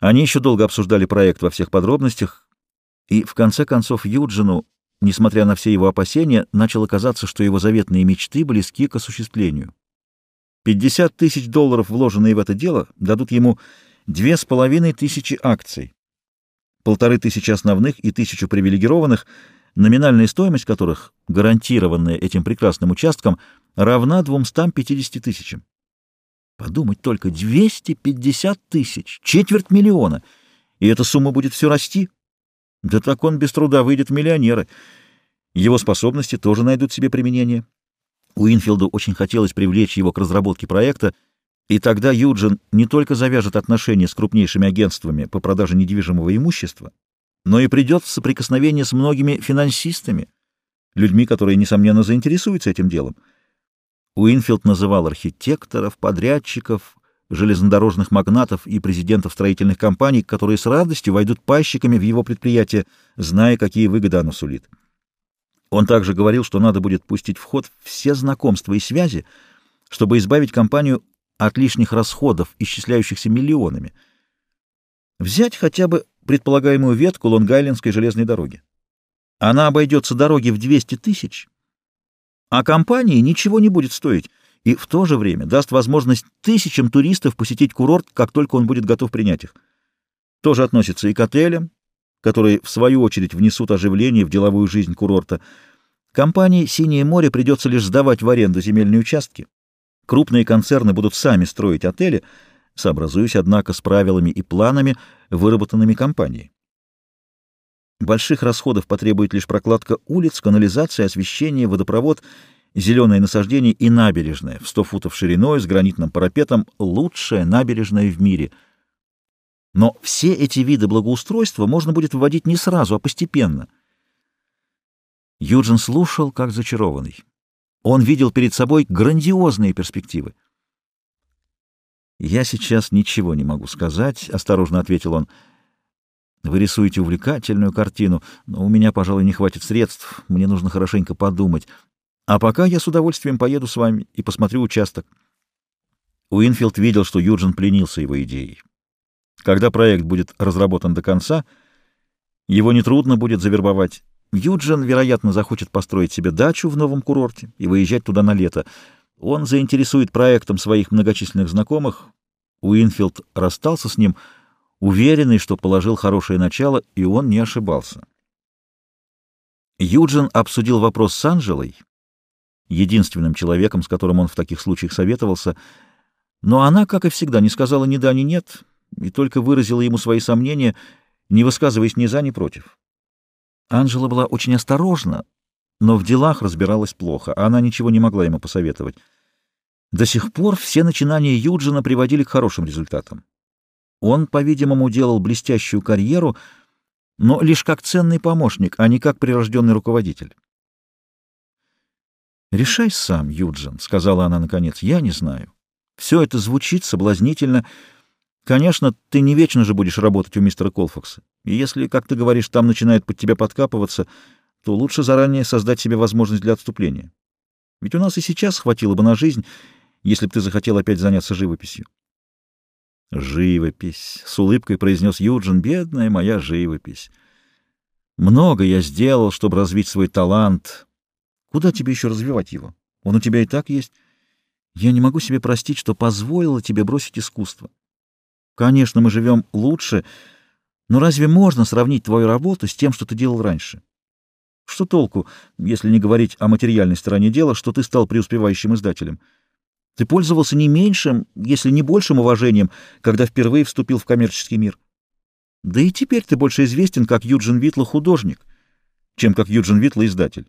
Они еще долго обсуждали проект во всех подробностях, и в конце концов Юджину, несмотря на все его опасения, начало казаться, что его заветные мечты близки к осуществлению. 50 тысяч долларов, вложенные в это дело, дадут ему две с половиной тысячи акций, полторы тысячи основных и тысячу привилегированных, номинальная стоимость которых, гарантированная этим прекрасным участком, равна 250 тысячам. Подумать только, 250 тысяч, четверть миллиона, и эта сумма будет все расти. Да так он без труда выйдет в миллионеры. Его способности тоже найдут себе применение. Уинфилду очень хотелось привлечь его к разработке проекта, и тогда Юджин не только завяжет отношения с крупнейшими агентствами по продаже недвижимого имущества, но и придет в соприкосновение с многими финансистами, людьми, которые, несомненно, заинтересуются этим делом. Уинфилд называл архитекторов, подрядчиков, железнодорожных магнатов и президентов строительных компаний, которые с радостью войдут пайщиками в его предприятие, зная, какие выгоды оно сулит. Он также говорил, что надо будет пустить в ход все знакомства и связи, чтобы избавить компанию от лишних расходов, исчисляющихся миллионами. Взять хотя бы предполагаемую ветку Лонг-Айлендской железной дороги. Она обойдется дороге в 200 тысяч, а компании ничего не будет стоить, и в то же время даст возможность тысячам туристов посетить курорт, как только он будет готов принять их. Тоже относится и к отелям, которые, в свою очередь, внесут оживление в деловую жизнь курорта. Компании «Синее море» придется лишь сдавать в аренду земельные участки. Крупные концерны будут сами строить отели, сообразуясь, однако, с правилами и планами, выработанными компанией. Больших расходов потребует лишь прокладка улиц, канализация, освещение, водопровод, зеленое насаждение и набережная в 100 футов шириной с гранитным парапетом, лучшая набережная в мире. Но все эти виды благоустройства можно будет вводить не сразу, а постепенно. Юджин слушал, как зачарованный. Он видел перед собой грандиозные перспективы. «Я сейчас ничего не могу сказать», — осторожно ответил он. Вы рисуете увлекательную картину, но у меня, пожалуй, не хватит средств. Мне нужно хорошенько подумать. А пока я с удовольствием поеду с вами и посмотрю участок. Уинфилд видел, что Юджин пленился его идеей. Когда проект будет разработан до конца, его нетрудно будет завербовать. Юджин, вероятно, захочет построить себе дачу в новом курорте и выезжать туда на лето. Он заинтересует проектом своих многочисленных знакомых. Уинфилд расстался с ним — уверенный, что положил хорошее начало, и он не ошибался. Юджин обсудил вопрос с Анжелой, единственным человеком, с которым он в таких случаях советовался, но она, как и всегда, не сказала ни да, ни нет, и только выразила ему свои сомнения, не высказываясь ни за, ни против. Анжела была очень осторожна, но в делах разбиралась плохо, а она ничего не могла ему посоветовать. До сих пор все начинания Юджина приводили к хорошим результатам. Он, по-видимому, делал блестящую карьеру, но лишь как ценный помощник, а не как прирожденный руководитель. «Решай сам, Юджин», — сказала она наконец. «Я не знаю. Все это звучит соблазнительно. Конечно, ты не вечно же будешь работать у мистера Колфакса. И если, как ты говоришь, там начинает под тебя подкапываться, то лучше заранее создать себе возможность для отступления. Ведь у нас и сейчас хватило бы на жизнь, если бы ты захотел опять заняться живописью. «Живопись!» — с улыбкой произнес Юджин. «Бедная моя живопись! Много я сделал, чтобы развить свой талант. Куда тебе еще развивать его? Он у тебя и так есть. Я не могу себе простить, что позволила тебе бросить искусство. Конечно, мы живем лучше, но разве можно сравнить твою работу с тем, что ты делал раньше? Что толку, если не говорить о материальной стороне дела, что ты стал преуспевающим издателем?» Ты пользовался не меньшим, если не большим уважением, когда впервые вступил в коммерческий мир. Да и теперь ты больше известен как Юджин Витла художник, чем как Юджин Витла издатель.